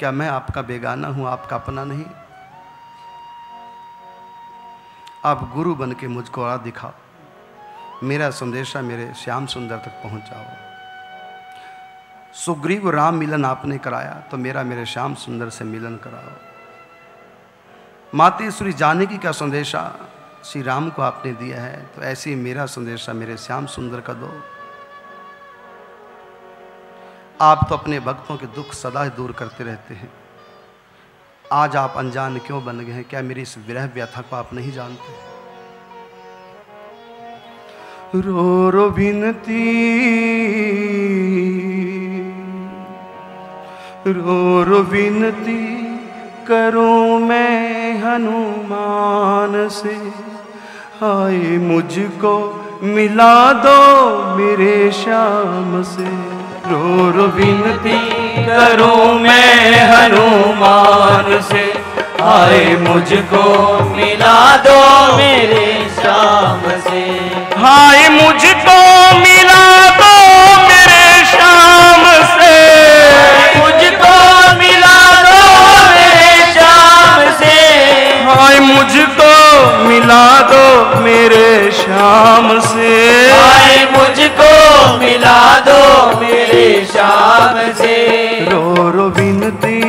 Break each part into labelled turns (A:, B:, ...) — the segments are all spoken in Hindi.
A: क्या मैं आपका बेगाना हूँ, आपका अपना नहीं? आप गुरु बन के मुझको राह दिखाओ। मेरा संदेशा मेरे श्याम सुंदर तक पहुंचाओ। सुग्रीव राम मिलन आपने कराया तो मेरा मेरे श्याम सुंदर से मिलन कराओ। मातेश्वरी जानकी का संदेशा? श्री राम को आपने दिया है तो ऐसे ही मेरा संदेशा मेरे श्याम सुंदर का दो। आप तो अपने भक्तों के दुख सदा ही दूर करते रहते हैं। आज आप अनजान क्यों बन गए हैं? क्या मेरी इस विरह व्यथा को आप नहीं जानते? रो रो विनती, रो रो विनती करूँ मैं हनुमान से। हाय मुझको मिला दो मेरे श्याम से। रो रो विनती
B: करूँ मैं हनुमान से। आए मुझको मिला दो मेरे श्याम से।
A: हाय मुझको मिला
B: मुझको मिला दो मेरे
A: श्याम से।
B: आए मुझको मिला दो मेरे शाम से।
A: रो रो विनती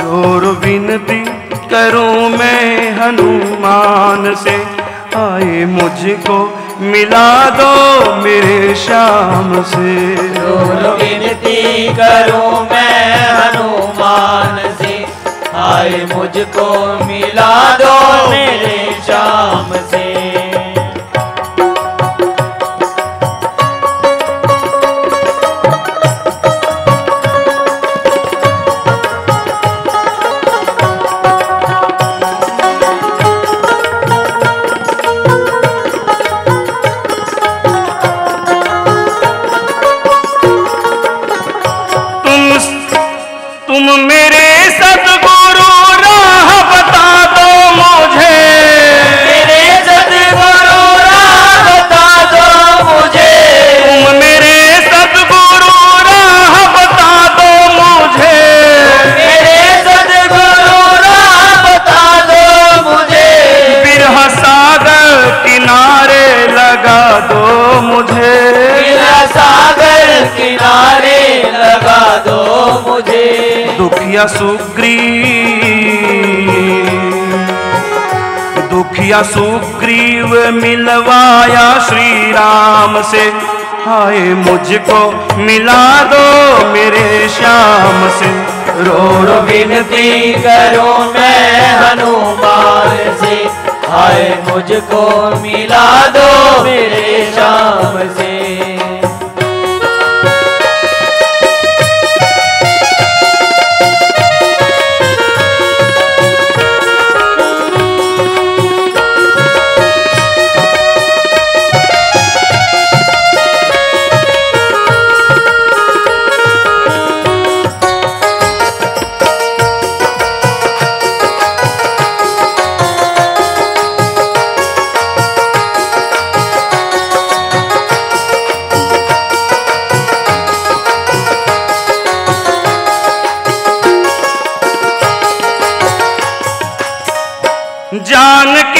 A: रो रो विनती करूँ मैं हनुमान से। आए मुझको मिला दो मेरे श्याम से।
B: रो विनती करूँ मैं हनुमान से। आए मुझको मिला दो। मेरे से
A: हाय मुझको मिला दो मेरे श्याम से। रो रो
B: विनती करो मैं हनुमान से। आए मुझको मिला दो मेरे श्याम से।
A: जानकी का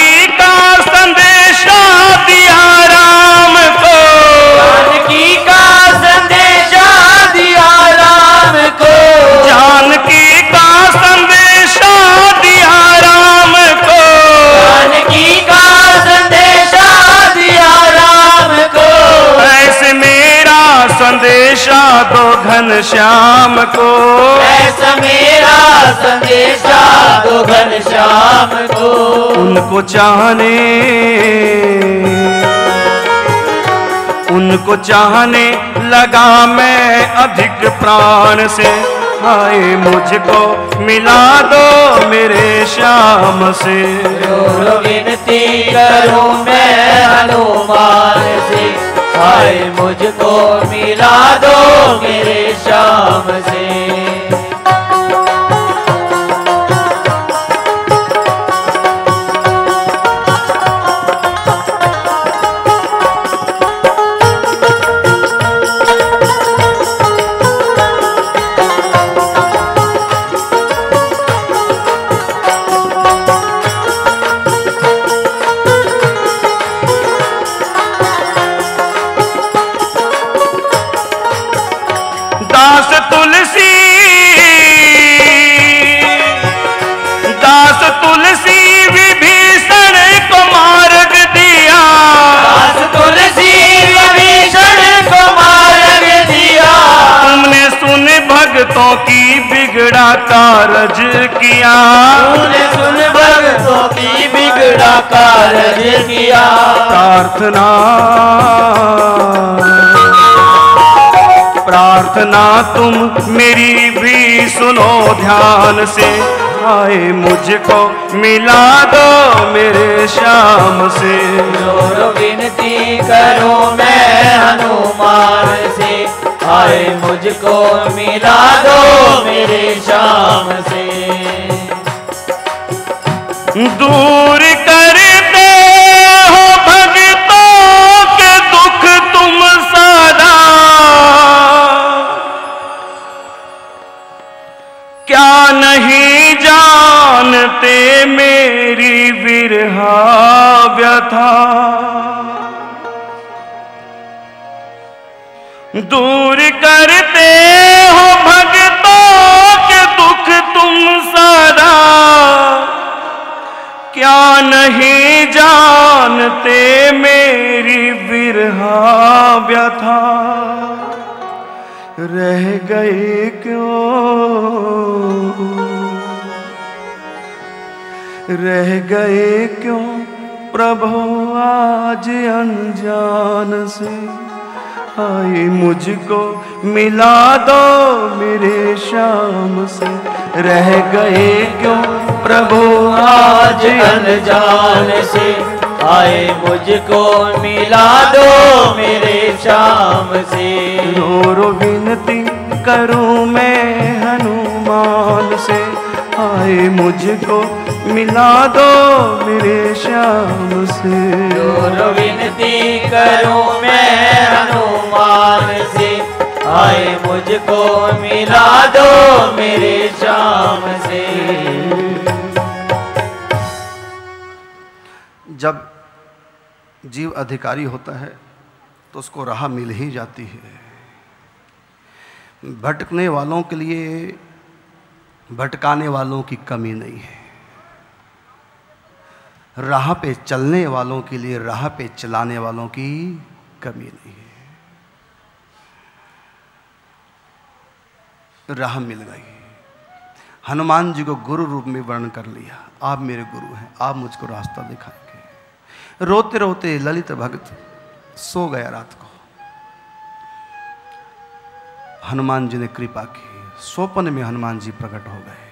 A: संदेशा दो घन श्याम को।
B: ऐसा मेरा संदेशा दो घन श्याम को।
A: उनको चाहने उनको चाहने लगा मैं अधिक प्राण से। हाय मुझको मिला दो मेरे श्याम से।
B: विनती करूँ मैं हनुमान से। आए मुझको मिला दो मेरे शाम से।
C: कारज किया।
B: तूने सुन भक्तों की बिगड़ा कारज किया।
C: प्रार्थना। प्रार्थना तुम मेरी भी सुनो ध्यान से। आए मुझको मिला दो मेरे श्याम से।
B: रो विनती करो मैं हनुमान से। आए मुझको मिला दो मेरे शाम से।
C: दूर कर करते हो भक्तों के दुख तुम सदा क्या नहीं जानते मेरी विरहा व्यथा दूर करते हो भगतों के दुख तुम सदा क्या नहीं जानते मेरी विरहा व्यथा? रह गए क्यों? रह गए क्यों प्रभु आज अनजान से? आए मुझको, मिला दो मेरे शाम से। रह गए क्यों प्रभु
B: आज अनजान से? आए मुझको, मिला दो मेरे शाम से।
C: रो रो विनती करूँ मैं हनुमान से। आए मुझको मिला दो मेरे श्याम से।
B: और विनती करूँ मैं हनुमान से। आए मुझको मिला दो मेरे श्याम से।
A: जब जीव अधिकारी होता है तो उसको राह मिल ही जाती है। भटकने वालों के लिए भटकाने वालों की कमी नहीं है। राह पे चलने वालों के लिए, राह पे चलाने वालों की कमी नहीं है। राह मिल गई। हनुमान जी को गुरु रूप में वर्णन कर लिया। आप मेरे गुरु हैं, आप मुझको रास्ता दिखाएँगे। रोते रोते ललित भक्त सो गया रात को। हनुमान जी ने कृपा की। स्वप्न में हनुमान जी प्रकट हो गए।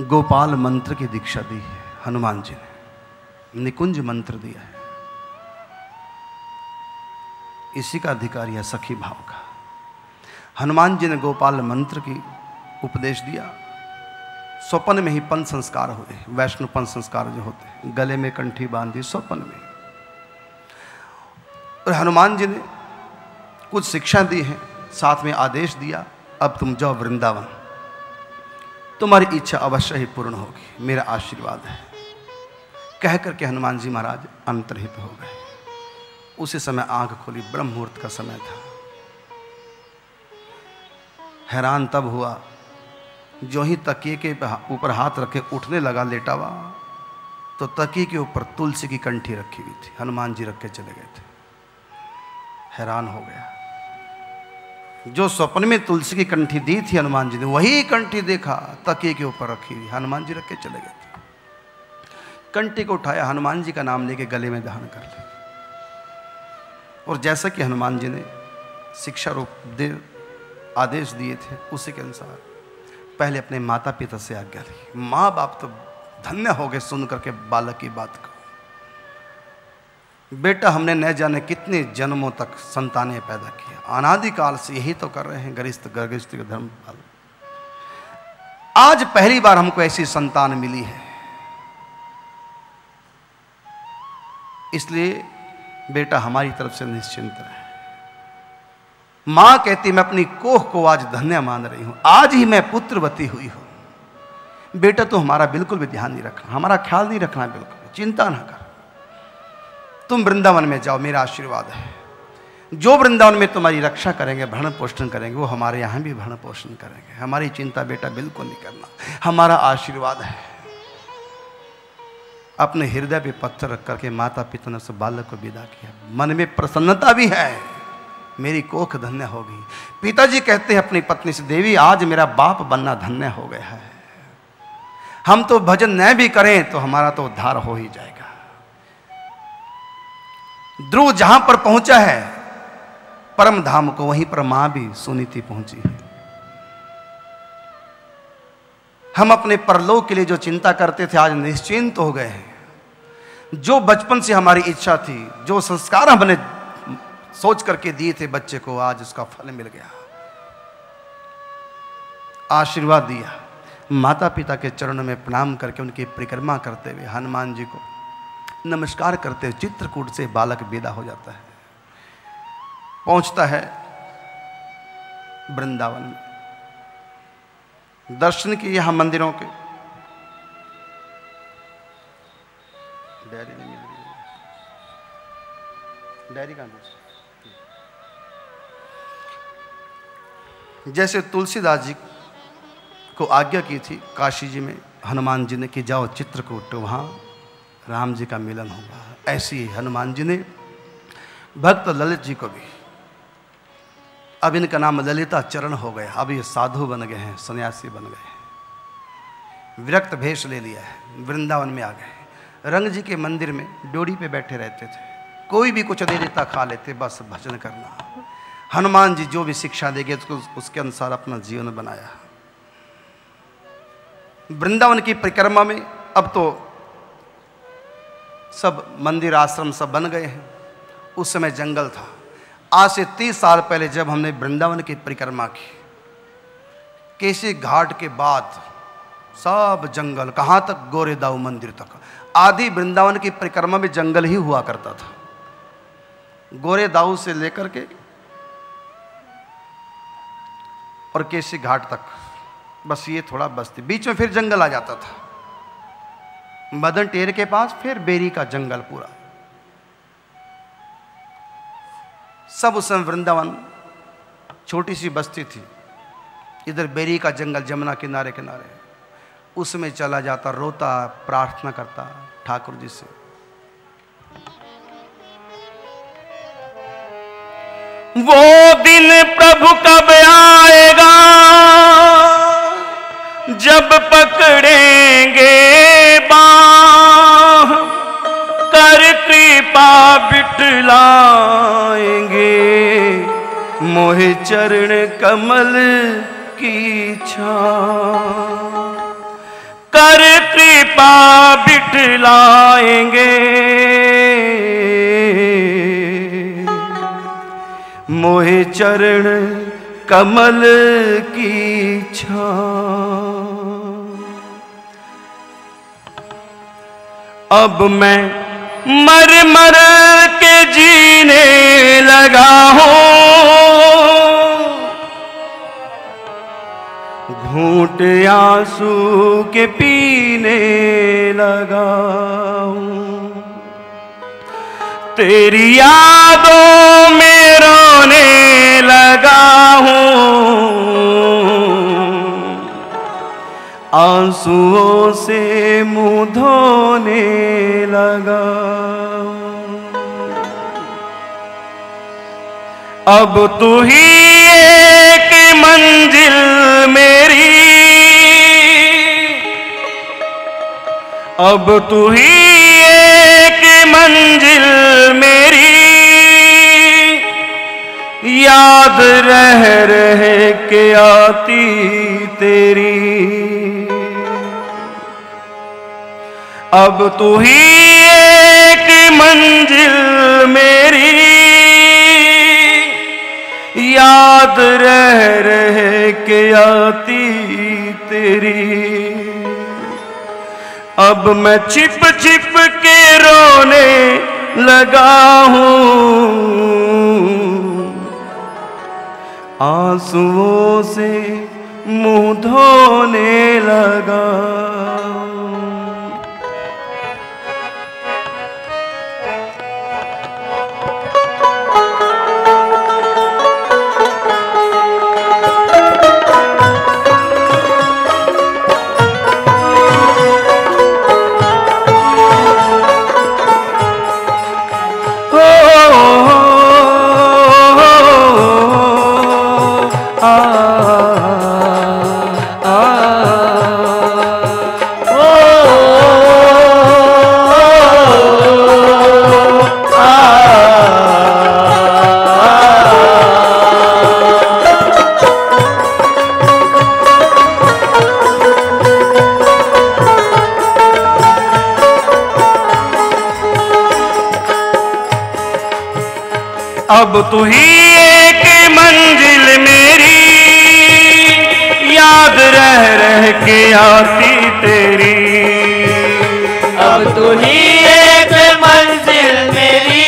A: गोपाल मंत्र की दीक्षा दी है, हनुमान जी ने। निकुंज मंत्र दिया है। इसी का अधिकार है सखी भाव का। हनुमान जी ने गोपाल मंत्र की उपदेश दिया। स्वप्न में ही पन संस्कार हुए वैष्णव पन संस्कार जो होते हैं। गले में कंठी बांधी स्वप्न में। और हनुमान जी ने कुछ शिक्षा दी है, साथ में आदेश दिया, अब तुम जाओ वृंदावन। तुम्हारी इच्छा अवश्य ही पूर्ण होगी। मेरा आशीर्वाद है। कह करके हनुमान जी महाराज अंतर्हित हो गए। उसी समय आँख खोली ब्रह्म मुहूर्त का समय था। हैरान तब हुआ जो ही तकिए के ऊपर हाथ रखे उठने लगा लेटा हुआ तो तकिए के ऊपर तुलसी की कंठी रखी हुई थी। हनुमान जी रख के चले गए थे। हैरान हो गया। जो स्वप्न में तुलसी की कंठी दी थी हनुमान जी ने, वही कंठी देखा, तकिए के ऊपर रखी हुई, हनुमान जी रख के चले गए। कंठी को उठाया, हनुमान जी का नाम लेके गले में धारण कर लिया। और जैसा कि हनुमान जी ने शिक्षा रूप दे, आदेश दिए थे, उसी के अनुसार पहले अपने माता पिता से आज्ञा ली। माँ बाप तो धन्य हो गए सुन करके बालक की बात को। बेटा, हमने न जाने कितने जन्मों तक संतानें पैदा किया अनादिकाल से यही तो कर रहे हैं, गरिष्ठ, गर्गिष्ठ के धर्म आज पहली बार हमको ऐसी संतान मिली है। इसलिए बेटा, हमारी तरफ़ से निश्चिंत रहे। माँ कहती, मैं अपनी कोह को आज धन्य मान रही हूँ। आज ही मैं पुत्रवती हुई हूँ। बेटा तो हमारा बिल्कुल भी ध्यान नहीं रखना, हमारा ख्याल नहीं रखना बिल्कुल चिंता ना कर। तुम वृंदावन में जाओ, मेरा आशीर्वाद है। जो वृंदावन में तुम्हारी रक्षा करेंगे, भरण पोषण करेंगे, वो हमारे यहाँ भी भरण पोषण करेंगे। हमारी चिंता बेटा बिल्कुल नहीं करना। हमारा आशीर्वाद है। अपने हृदय पे पत्थर रख करके माता पिता ने उस बालक को विदा किया। मन में प्रसन्नता भी है। मेरी कोख धन्य होगी
D: पिताजी कहते हैं अपनी पत्नी से, देवी, आज मेरा बाप बनना धन्य हो गया है। हम तो भजन न भी करें तो हमारा तो उद्धार हो ही जाएगा। ध्रुव जहाँ पर पहुँचा है, परम धाम को वहीं पर माँ भी सुनीति पहुँची है। हम अपने परलोक के लिए जो चिंता करते थे, आज निश्चिंत हो गए हैं। जो बचपन से हमारी इच्छा थी, जो संस्कार हमने सोच करके दिए थे बच्चे को, आज उसका फल मिल गया। आशीर्वाद दिया। माता पिता के चरणों में प्रणाम करके उनकी परिक्रमा करते हुए हनुमान जी को नमस्कार करते चित्रकूट से बालक विदा हो जाता है। पहुँचता है वृंदावन में। दर्शन किए यहाँ मंदिरों के। डायरी नहीं मिल रही डायरी जैसे तुलसीदास जी को आज्ञा की थी, काशी जी में, हनुमान जी ने कि जाओ चित्रकूट, वहाँ राम जी का मिलन होगा। ऐसी ही हनुमान जी ने भक्त ललित जी को भी, अब इनका नाम ललिता चरण हो गया। अब ये साधु बन गए हैं, सन्यासी बन गए हैं। विरक्त भेष ले लिया है, वृंदावन में आ गए रंग जी के मंदिर में डोरी पे बैठे रहते थे। कोई भी कुछ दे देता, खा लेते, बस भजन करना। हनुमान जी जो भी शिक्षा देंगे उसको उसके अनुसार अपना जीवन बनाया। वृंदावन की परिक्रमा में, अब तो सब मंदिर आश्रम सब बन गए हैं। उस समय जंगल था। आज से तीस साल पहले जब हमने वृंदावन की परिक्रमा की। केसी घाट के बाद सब जंगल, कहाँ तक? गोरेदाऊ मंदिर तक। आदि वृंदावन की परिक्रमा में जंगल ही हुआ करता था। गोरेदाऊ से लेकर के और केसी घाट तक। बस ये थोड़ा बस्ती बीच में फिर जंगल आ जाता था। मदन टेर के पास, फिर बेरी का जंगल पूरा। सब उस समय वृंदावन, छोटी सी बस्ती थी। इधर बेरी का जंगल जमुना किनारे किनारे। उसमें चला जाता, रोता, प्रार्थना करता ठाकुर जी से।
A: वो दिन प्रभु कब आएगा? जब पकड़ेंगे बाह, कर कृपा बिटलाएँगे मोहे चरण कमल की छा कर कृपा बिटलाएँगे मोहे चरण कमल की छा अब मैं मर मर के जीने लगा हूँ। घूट आँसू के पीने लगा हूँ। तेरी यादों में रोने लगा हूँ। आंसुओं से मुँह धोने लगा। अब तू ही एक मंजिल मेरी। अब तू ही एक मंजिल मेरी। याद रह रहे के आती तेरी। अब तू ही एक मंजिल मेरी। याद रह रहे के आती तेरी। अब मैं छिप छिप के रोने लगा हूँ। आंसुओं से मुँह धोने लगा। अब तू ही एक मंजिल मेरी। याद रह रह के आती तेरी।
B: अब तू ही एक मंजिल मेरी।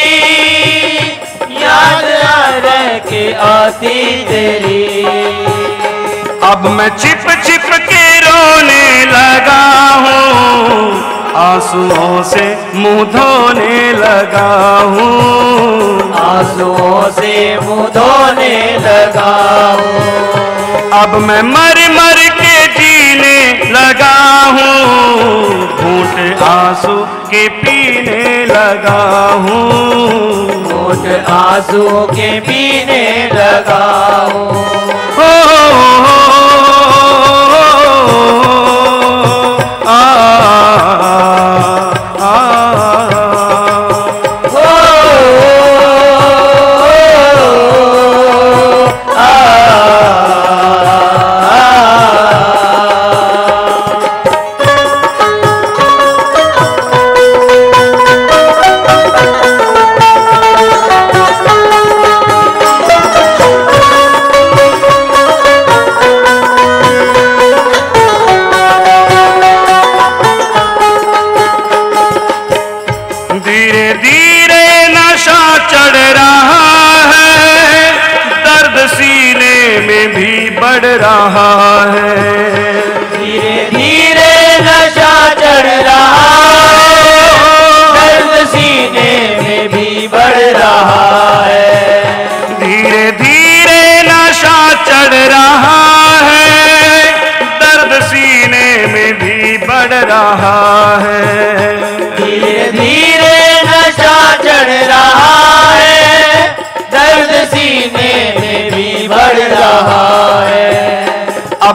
B: याद आ रह के आती तेरी।
A: अब मैं छिप छिप के रोने लगा हूँ। आंसुओं से मुँह धोने लगा हूँ।
B: आंसुओं से मुँह धोने लगा
A: अब मैं मर मर के जीने लगा हूँ घूंट आँसू के पीने लगा हूँ
B: घूट आँसू के पीने लगा हूँ
A: हो।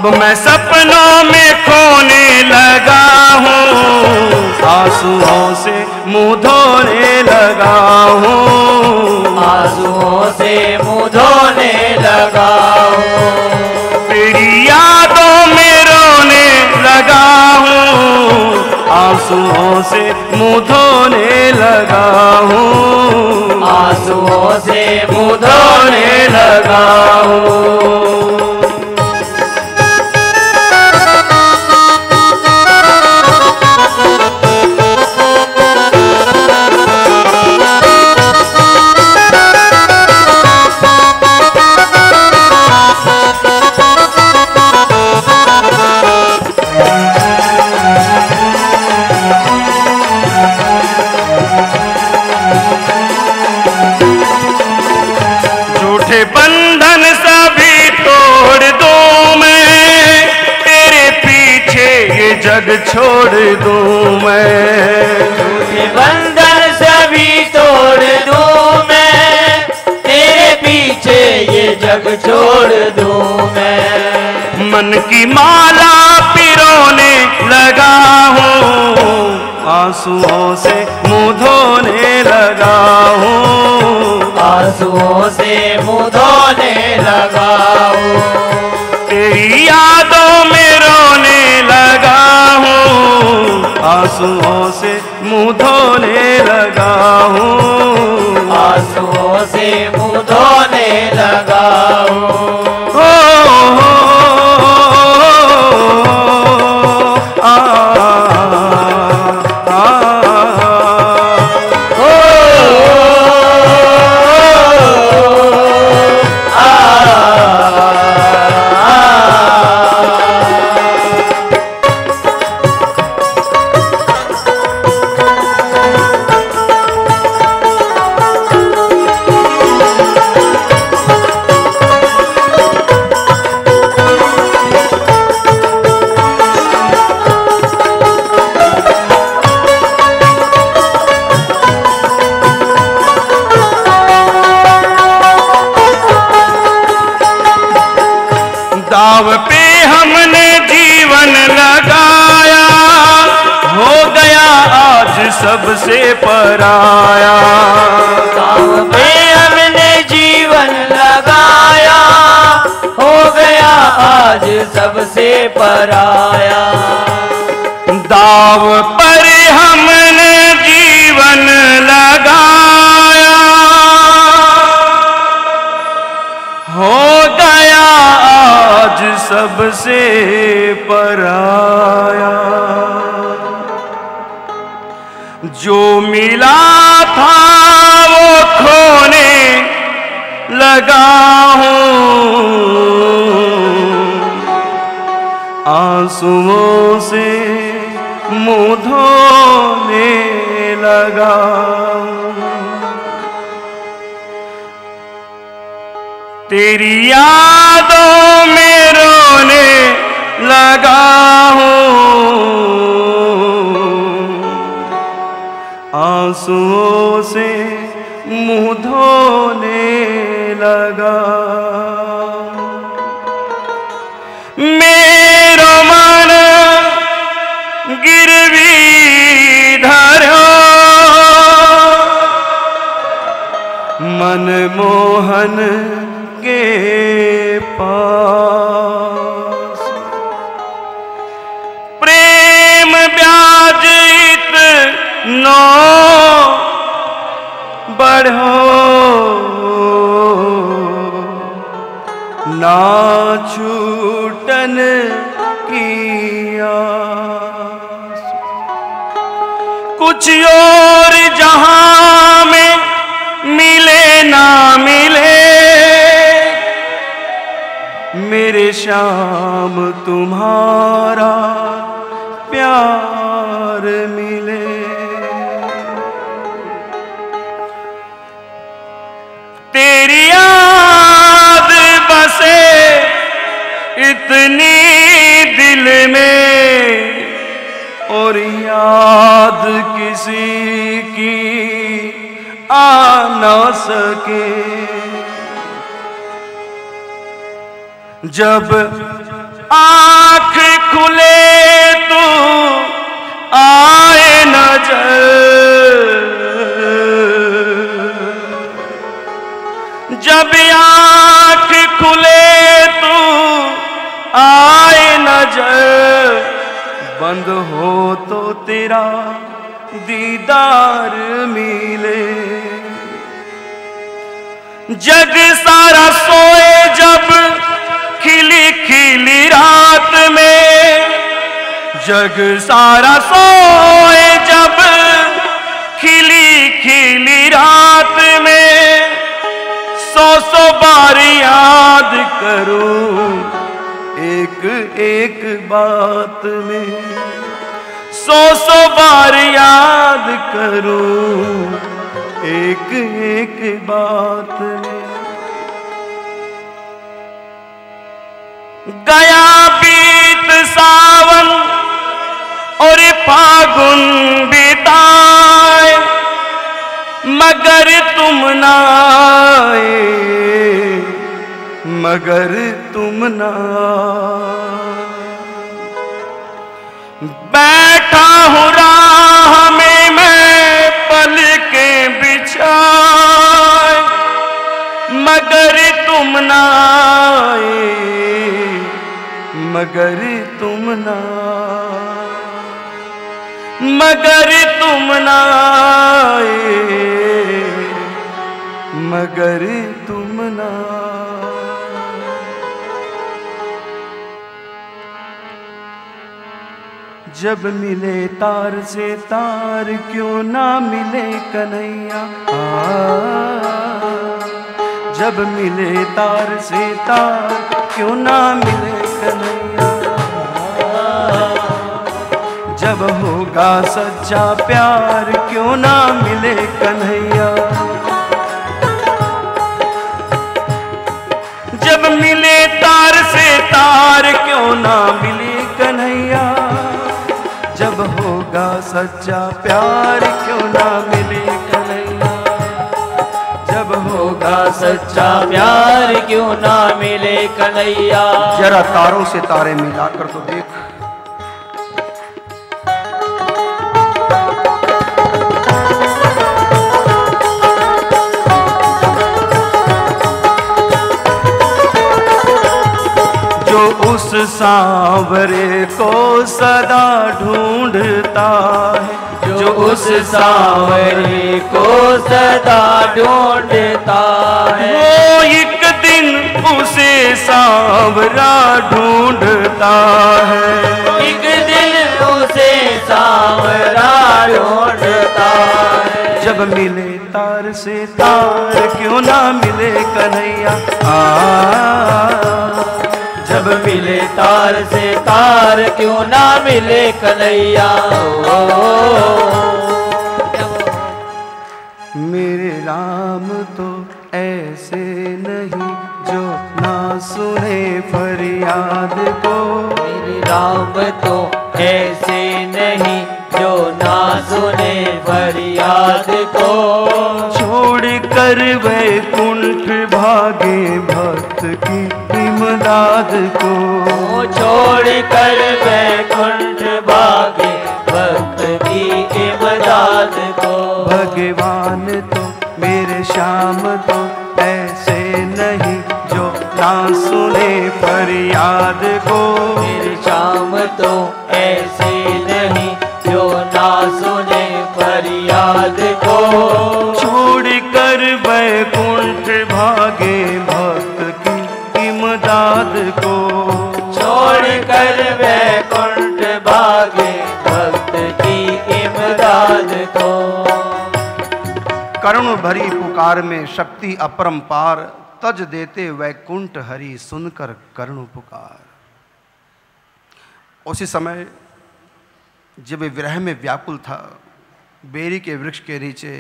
A: अब मैं सपनों में खोने लगा हूँ। आंसुओं से मुँह धोने लगा हूँ।
B: आंसुओं से मुँह धोने लगा हूँ।
A: तेरी यादों में रोने लगा हूँ। आंसुओं से मुँह धोने लगा हूँ।
B: आंसुओं से मुँह धोने लगा हूँ।
A: झूठे बंधन सभी तोड़ दो मैं। तेरे पीछे ये जग छोड़ दो मैं।
B: ये बंधन सभी तोड़ दो मैं। तेरे पीछे ये जग छोड़ दो मैं।
A: मन की माला पिरोने लगा हूँ। आंसुओं से मुँह धोने लगा हूँ।
B: आंसुओं से मुँह धोने लगा
A: तेरी यादों में रोने लगा हूँ आंसुओं से मुँह धोने लगा हूँ
B: आंसुओं से मुँह धोने लगा हूँ
A: पराया
B: काम में हमने जीवन लगाया हो गया आज सबसे पराया।
A: दाव पर हमने लगा हूँ। आंसुओं से मुँह धोने लगा तेरी यादों में रोने लगा हूँ। आंसुओं शाम तुम्हारा प्यार मिले। तेरी याद बसे इतनी दिल में, और याद किसी की आ न सके। जब आँख खुले तो आए नज़र। जब आँख खुले तो आए नज़र। बंद हो तो तेरा दीदार मिले। जग सारा सोए जब खिली खिली रात में। जग सारा सोए जब खिली खिली रात में। सौ सौ बार याद करूँ एक एक बात में। सौ सौ बार याद करूँ एक एक बात में। गया बीत सावन और फागुन बिताए मगर तुम ना आए मगर तुम ना आए मगर तुम ना। जब मिले तार से तार, क्यों ना मिले कन्हैया? जब मिले तार से तार, क्यों ना मिले कन्हैया? जब होगा सच्चा प्यार, क्यों ना मिले कन्हैया? जब मिले तार से तार, क्यों ना मिले कन्हैया? जब होगा सच्चा प्यार, क्यों ना मिले कन्हैया? जब होगा
B: सच्चा प्यार, क्यों ना मिले कन्हैया?
D: जरा तारों से तारे मिलाकर तो देख। सांवरे को सदा ढूंढता है।
B: जो उस सांवरे को सदा ढूंढता है।
A: वो एक दिन उसे सांवरा ढूंढता है।
B: एक दिन उसे सांवरा ढूंढता है।
A: जब मिले तार से तार, क्यों ना मिले कन्हैया? आ
B: जब मिले तार से तार क्यों ना मिले कन्हैया?
A: मेरे राम तो ऐसे नहीं जो ना सुने फरियाद को।
B: मेरे राम तो ऐसे नहीं जो ना सुने फरियाद को।
A: छोड़ कर वे वैकुंठ भागे भक्त की। इमदाद को।
B: छोड़ कर वैकुंठ भागे भक्त की इमदाद को।
A: भगवान तो मेरे श्याम तो ऐसे नहीं जो ना सुने फरियाद को।
B: मेरे शाम तो ऐसे
D: करुण भरी पुकार में शक्ति अपरंपार, तज देते वैकुंठ हरि सुनकर करुण पुकार। उसी समय जब विरह में व्याकुल था, बेरी के वृक्ष के नीचे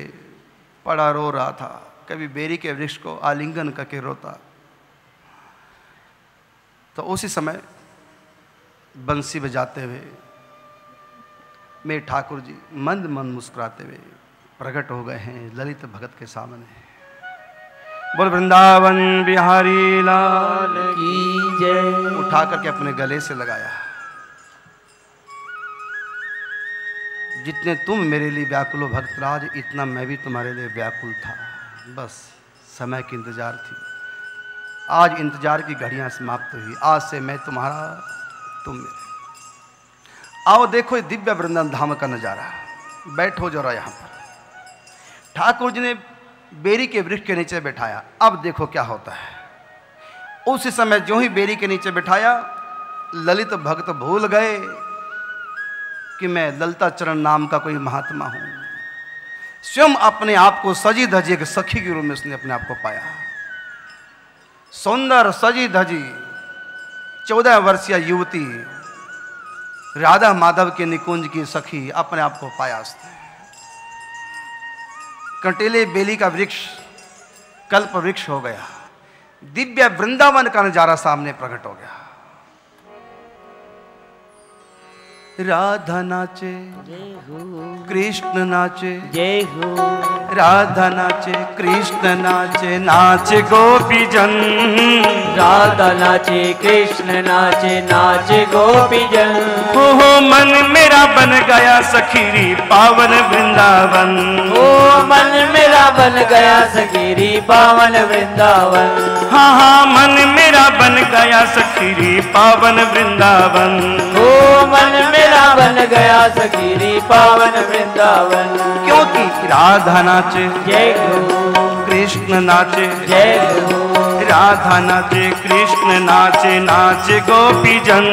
D: पड़ा रो रहा था, कभी बेरी के वृक्ष को आलिंगन करके रोता। तो उसी समय बंसी बजाते हुए मेरे ठाकुर जी मंद मंद मुस्कुराते हुए प्रकट हो गए हैं ललित भगत के सामने। बोल, वृंदावन बिहारी लाल
B: की जय।
D: उठा करके अपने गले से लगाया। जितने तुम मेरे लिए व्याकुल हो भक्तराज, इतना मैं भी तुम्हारे लिए व्याकुल था। बस, समय की इंतज़ार थी। आज इंतज़ार की घड़ियाँ समाप्त हुई। आज से मैं तुम्हारा, तुम मेरे। आओ देखो ये दिव्य वृंदावन धाम का नज़ारा। बैठो जरा यहाँ पर। ठाकुर जी ने बेरी के वृक्ष के नीचे बैठाया। अब देखो क्या होता है। उस समय जो ही बेरी के नीचे बैठाया, ललित भक्त भूल गए कि मैं ललिता चरण नाम का कोई महात्मा हूँ। स्वयं अपने आप को सजी धजी एक सखी के रूप में उसने अपने आप को पाया। सुंदर, सजी धजी, चौदह वर्षीय युवती, राधा माधव के निकुंज की सखी अपने आप को पाया उसने। कंटेले बेली का वृक्ष कल्प वृक्ष हो गया। दिव्य वृंदावन का नज़ारा सामने प्रकट हो गया। राधा नाचे
B: जय हो
D: कृष्ण नाचे
B: जय हो
D: राधा नाचे कृष्ण नाचे
A: नाच गोपी जन
B: राधा नाचे कृष्ण नाचे नाच गोपी जन
A: हो हो मन मेरा बन गया सखीरी पावन वृंदावन।
B: ओ मन मेरा बन गया सखीरी पावन वृंदावन।
A: हाँ हाँ मन मेरा बन गया सखीरी पावन वृंदावन।
B: ओ मन मेरा बन गया सखीरी पावन वृंदावन।
D: क्योंकि
A: राधा नाचे।
B: जय हो
D: कृष्ण नाचे।
B: जय।
A: राधा नाचे कृष्ण नाचे नाचे गोपी जन।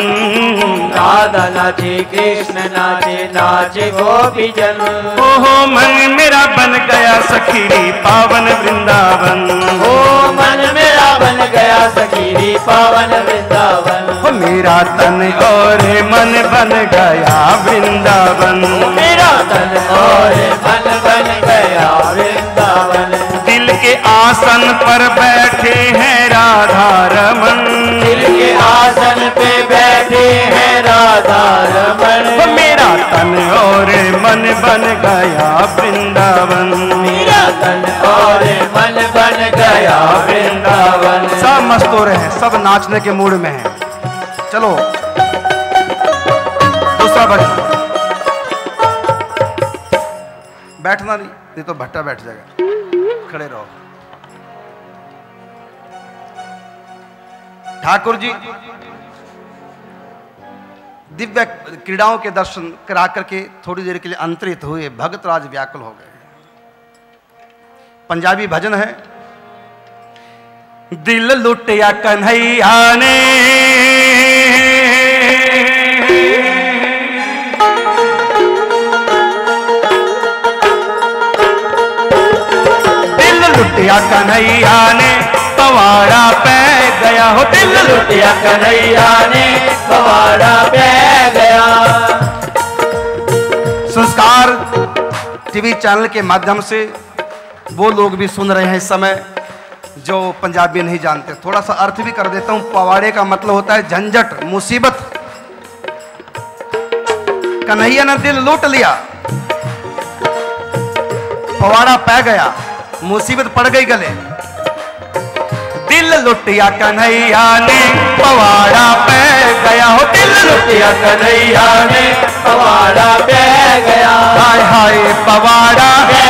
B: राधा नाचे कृष्ण नाचे नाचे गोपी जन।
A: हो हो मन मेरा बन गया सखीरी पावन वृंदावन।
B: ओ मन मेरा बन गया सखीरी पावन वृंदावन।
A: हो मेरा तन और मन बन गया वृंदावन।
B: मेरा तन और मन बन गया
A: के आसन पर बैठे हैं राधा रमन।
B: दिल के आसन पे बैठे हैं राधा रमन।
A: मेरा तन और मन बन गया वृंदावन।
B: मेरा तन और मन बन गया वृंदावन।
D: सब मस्त हो रहे हैं सब नाचने के मूड में हैं। चलो। दूसरा भजन बैठना नहीं नहीं तो भट्टा बैठ जाएगा। खड़े रहो। ठाकुर जी, दिव्य क्रीड़ाओं के दर्शन करा करके थोड़ी देर के लिए अंतरित हुए, भगत राज व्याकुल हो गए। पंजाबी भजन है,
A: दिल लुटिया कन्हैया ने लुटिया कन्हैया ने, पवाड़ा पे गया। हो दिल
B: लुटिया कन्हैया ने, पवाड़ा पे गया।
D: संस्कार टीवी चैनल के माध्यम से वो लोग भी सुन रहे हैं इस समय, जो पंजाबी नहीं जानते। थोड़ा सा अर्थ भी कर देता हूँ। पवाड़े का मतलब होता है झंझट, मुसीबत। कन्हैया ने दिल लूट लिया। पवाड़ा पै गया। मुसीबत पड़ गई गले।
A: दिल लुटिया कन्हैया ने पवाड़ा पे गया हो। दिल लुटिया
B: कन्हैया ने पवाड़ा पे गया।
A: हाय हाय पवाड़ा
B: पे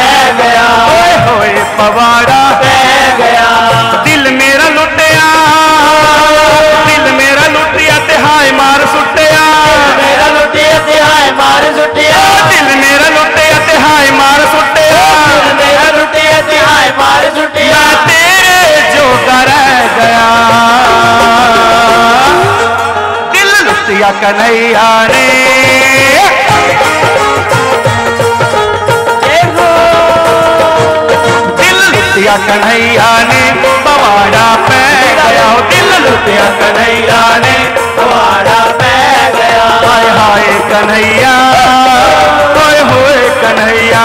B: गया।
A: होए होए पवाड़ा
B: पे गया।
A: दिल मेरा लुटिया दिल मेरा लुटिया ते हाय मार सुटिया।
B: मेरा लुटिया तिहाय मार सुटिया।
A: दिल मेरा मार सुटिया तेरे जो कर गया। दिल लुटिया कन्हैया ने दिल लुटिया कन्हैया ने पवाड़ा पे गया। दिल लुटिया
B: कन्हैया ने पवाड़ा पे गया।
A: हाय हाय कन्हैया होए होए कन्हैया।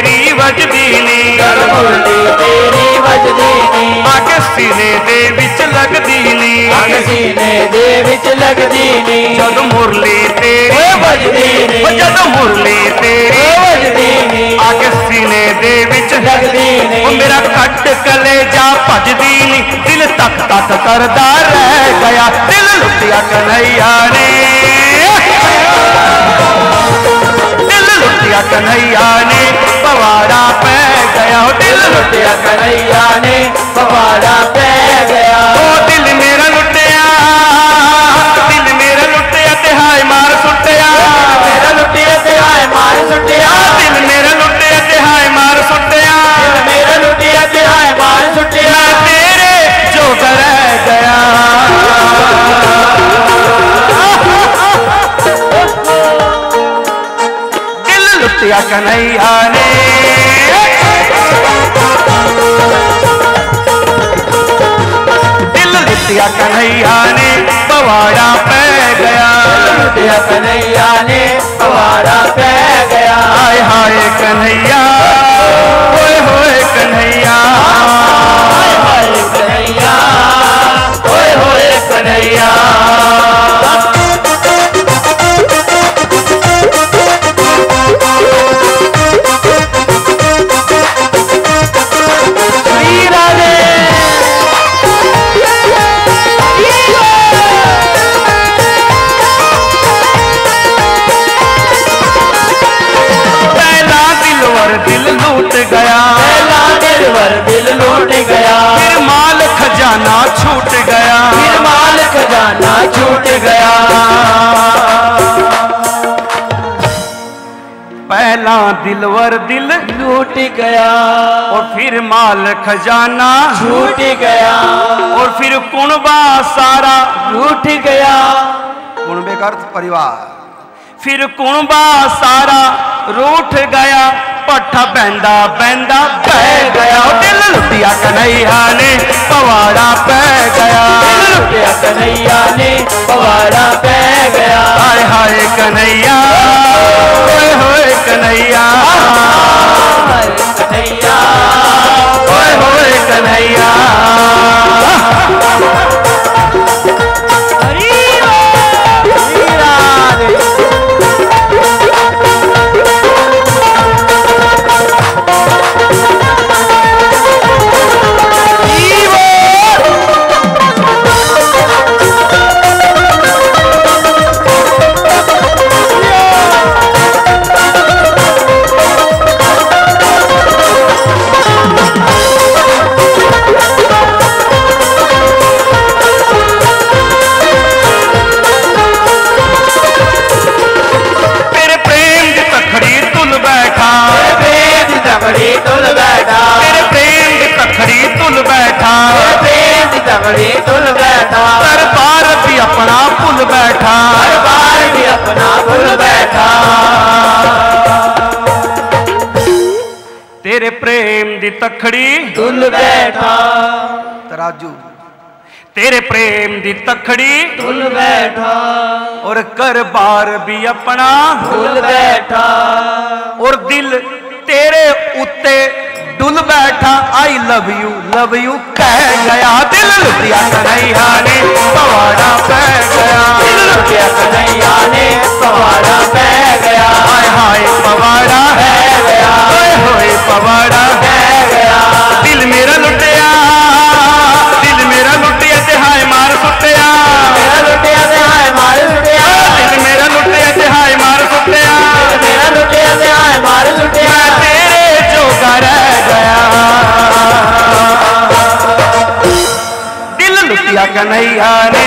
A: ਵਜਦੀਨੀ ਕਰਮੁੰਡੀ ਤੇਰੀ ਵਜਦੀਨੀ
B: ਅੱਗ ਸੀਨੇ ਦੇ ਵਿੱਚ ਲੱਗਦੀਨੀ
A: ਅੱਗ ਸੀਨੇ ਦੇ
B: ਵਿੱਚ ਲੱਗਦੀਨੀ ਜਦ
A: ਮੁਰਲੀ ਤੇਰੀ ਵਜਦੀਨੀ ਜਦ
B: ਮੁਰਲੀ ਤੇਰੀ ਵਜਦੀਨੀ
A: ਅੱਗ ਸੀਨੇ ਦੇ ਵਿੱਚ
B: ਲੱਗਦੀਨੀ
A: ਉਹ ਮੇਰਾ ਕੱਟ ਕਲੇਜਾ ਭਜਦੀਨੀ ਦਿਲ ਤੱਕ ਤੱਕ ਕਰਦਾ ਰਹਿ ਗਿਆ ਦਿਲ ਲੁੱਟਿਆ ਕਨਈਆ ਨੇ
B: लुटिया कन्हैया ने पवाड़ा पै गया।
A: दिल लुटिया कन्हैया ने पवाड़ा पै गया। ओ दिल मेरा लुटिया
B: दिल मेरा लुटिया ते हाय मार
A: सुटिया। मेरा लुटिया ते हाय मार सुटिया।
B: दिल मेरा लुटिया ते हाय मार
A: सुटिया। मेरा लुटिया ते हाय मार सुटिया। तेरे जो कर गया भैया कन्हैया ने दिल दिया
B: कन्हैया ने पवाड़ा पै गया। दिया
A: कन्हैया ने पवाड़ा पै गया। हाय
B: हाय कन्हैया होए होए कन्हैया। हाय हाय कन्हैया
A: होए होए कन्हैया। लूट गया।
B: पहला निर्भर दिल लूट गया।
A: फिर माल खजाना छूट गया।
B: फिर माल खजाना छूट गया।
A: पहला दिलवर दिल
B: लूट गया।
A: और फिर माल खजाना
B: छूट गया।
A: और फिर कुणबा सारा।
B: लूट गया।
D: कुणबे का अर्थ परिवार।
A: फिर कुणबा सारा रूठ गया। पट्ठा बहंदा बहंदा बह गया। दिल लुटिया कन्हैया ने पवाड़ा पै गया।
B: लुटिया कन्हैया ने पवाड़ा पै गया।
A: हाय हाय कन्हैया होए होए कन्हैया।
B: कन्हैया।
A: होए होए कन्हैया। दी तखड़ी।
B: तुल बैठा।
D: तराजू।
A: तेरे प्रेम दी तखड़ी।
B: तुल बैठा।
A: और कर बार भी अपना।
B: तुल बैठा।
A: और दिल तेरे उत्ते डुल बैठा। I love you love you कह गया दिल। लुटिया कन्हैया ने पवाड़ा पै गया।
B: लुटिया कन्हैया ने पवाड़ा बह गया।
A: हाय हाय पवाड़ा है। गया। होए होए पवाड़ा है।
B: गया
A: दिल मेरा लुटिया, दिल मेरा हाय मार सुटिया।
B: लुटिया ते हाय मार लुटिया
A: तेरे जोगा दिल लुटिया कन्हैया ने,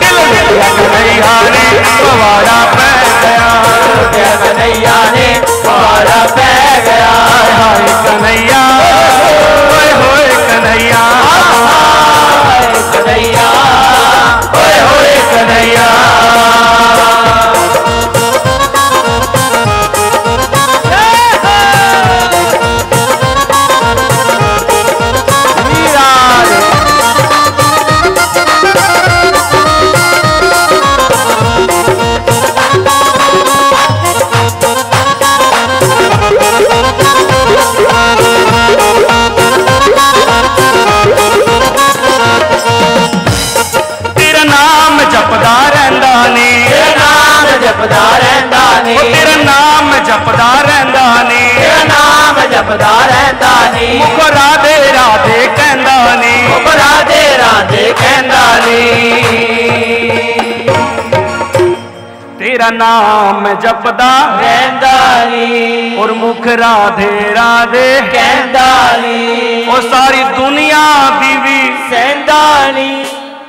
A: दिल लुटिया कन्हैया ने, पवाड़ा पै गया
B: लुटिया कन्हैया ने पवाड़ा बह गया
A: हाय हाय कन्हैया कन्हैया ਜਪਦਾ ਰਹਿੰਦਾ ਨੀ ਔਰ ਮੁਖ ਰਾਧੇ ਰਾਧੇ
B: ਕਹਿੰਦਾ ਨੀ
A: ਉਹ ਸਾਰੀ ਦੁਨੀਆ ਦੀ ਵੀ
B: ਸਹਿੰਦਾ ਨੀ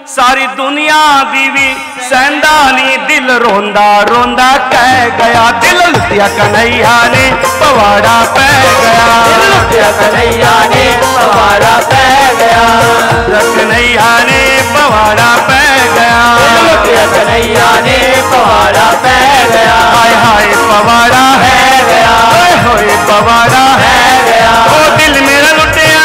A: ਸਾਰੀ ਦੁਨੀਆ ਦੀ ਵੀ ਸਹਿੰਦਾ ਨੀ ਦਿਲ ਰੋਂਦਾ ਰੋਂਦਾ ਕਹਿ ਗਿਆ ਦਿਲ ਲੁੱਟਿਆ ਕਨਈਆ ਨੇ ਪਵਾੜਾ ਪੈ ਗਿਆ
B: ਲੁੱਟਿਆ ਕਨਈਆ ਨੇ ਪਵਾੜਾ ਪੈ ਗਿਆ
A: ਕਨਈਆ ਨੇ ਪਵਾੜਾ ਪੈ ਗਿਆ मेरा कन्हैया ने पवारा पै गया। हाय हाय पवारा है गया।
B: हाय हाय पवारा है गया। ओ
A: दिल मेरा लुटिया।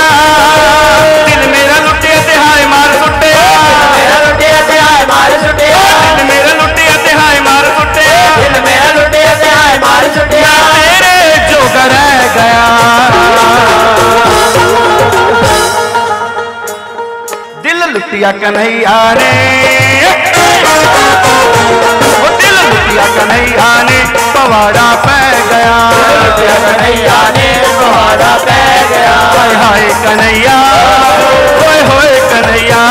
A: दिल मेरा लुटिया ते
B: हाय मार सुटिया दिल मेरा लुटिया ते
A: हाय मार सुटिया दिल मेरा लुटिया ते हाय मार सुटिया दिल मेरा लुटिया ते हाय मार
B: सुटिया तेरे जोगा रह गया। दिल
A: लुटिया कन्हैया रे सिया कन्हैया ने
B: पवाड़ा पै गया।
A: कन्हैया ने पवाड़ा पै गया
B: कन्हैया। कन्हैया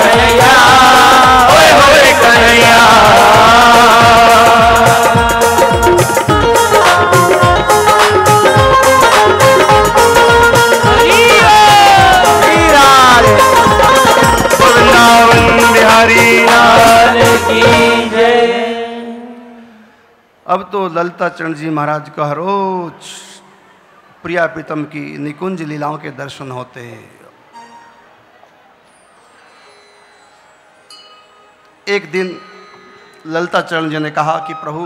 B: कन्हैया।
D: अब तो चरण जी महाराज का रोज प्रिया प्रीतम की निकुंज लीलाओं के दर्शन होते हैं। एक दिन ललिता चरण जी ने कहा कि प्रभु,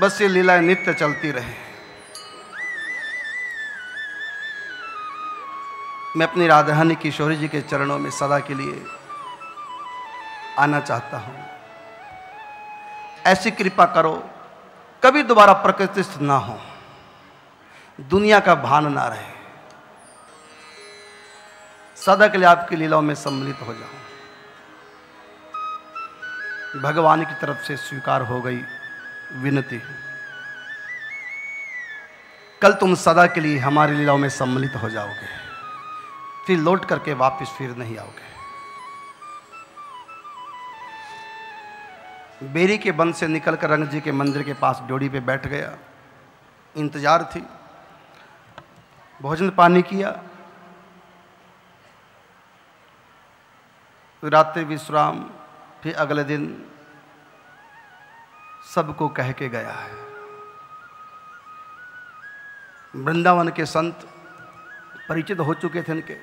D: बस ये लीलाएँ नित्य चलती रहे। मैं अपनी राधानी किशोरी जी के चरणों में सदा के लिए आना चाहता हूँ। ऐसी कृपा करो, कभी दोबारा प्रकृतिस्थ ना हो। दुनिया का भान ना रहे। सदा के लिए आपकी लीलाओं में सम्मिलित हो जाऊँ। भगवान की तरफ़ से स्वीकार हो गई विनती। कल तुम सदा के लिए हमारी लीलाओं में सम्मिलित हो जाओगे। फिर लौट करके वापस फिर नहीं आओगे। बेरी के बंद से निकलकर रंग जी के मंदिर के पास डोड़ी पे बैठ गया। इंतज़ार थी। भोजन पानी किया। रात्रि विश्राम, फिर अगले दिन सबको कह के गया है। वृंदावन के संत परिचित हो चुके थे इनके।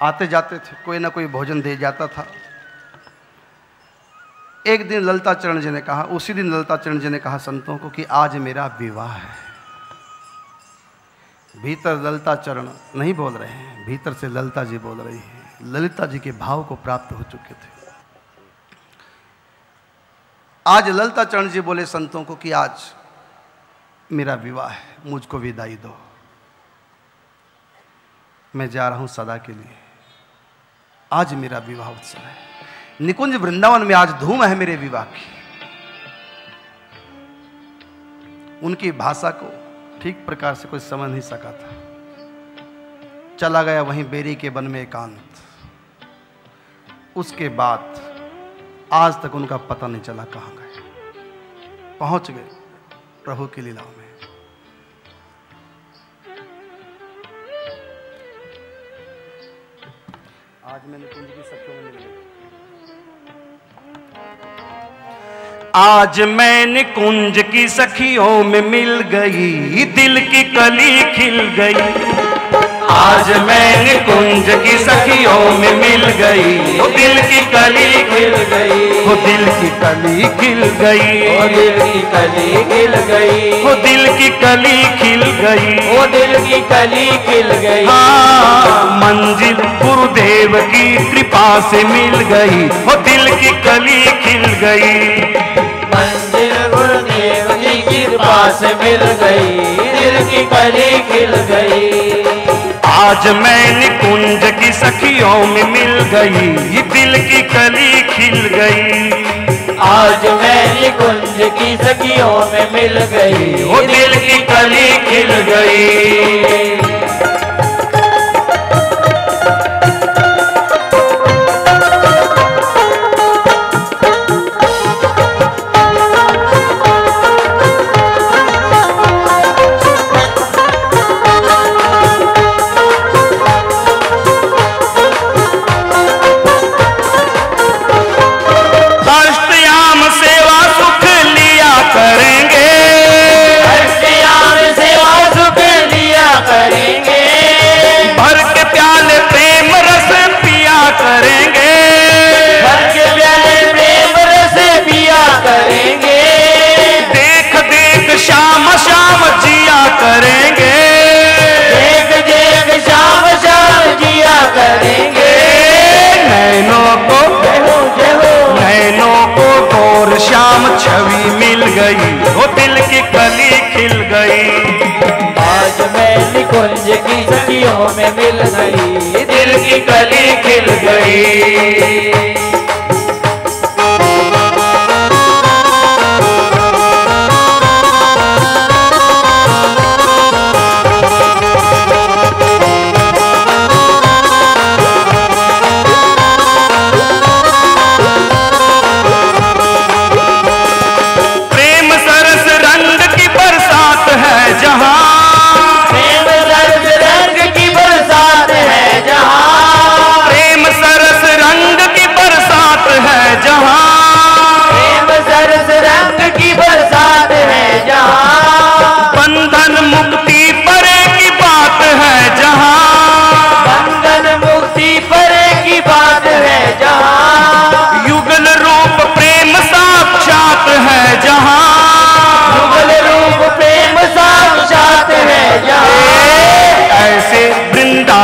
D: आते जाते थे, कोई ना कोई भोजन दे जाता था। एक दिन ललता चरण जी ने कहा, उसी दिन ललता चरण जी ने कहा, संतों को कि आज मेरा विवाह है। भीतर ललता चरण नहीं बोल रहे हैं, भीतर से ललता जी बोल रही है। ललिता जी के भाव को प्राप्त हो चुके थे। आज ललता चरण जी बोले, संतों को कि आज मेरा विवाह है, मुझको विदाई दो। मैं जा रहा हूँ सदा के लिए। आज मेरा विवाह उत्सव है। निकुंज वृंदावन में आज धूम है मेरे विवाह की। उनकी भाषा को ठीक प्रकार से कोई समझ नहीं सका था। चला गया वहीं बेरी के वन में एकांत। उसके बाद आज तक उनका पता नहीं चला कहाँ गए। पहुँच गए प्रभु की लीलाओं में। आज मैंने कुंज की सत्यों
A: आज मैंने कुंज की सखियों में मिल गई दिल की कली खिल गई। आज मैंने कुंज की सखियों में मिल गई वो दिल की कली
B: खिल गई।
A: वो दिल की कली खिल गई।
B: वो दिल की कली खिल गई।
A: वो दिल की कली खिल गई।
B: वो दिल की कली खिल गई।
A: हाँ मंजिल गुरुदेव की कृपा से मिल गई वो दिल की कली खिल गई।
B: मंदिर गुरुदेव की कृपा से मिल गई दिल की कली खिल गई।
A: आज मैंने कुंज की सखियों में मिल गई ये दिल की कली खिल गई।
B: आज मैंने कुंज की सखियों में मिल गई
A: वो दिल की कली खिल गई।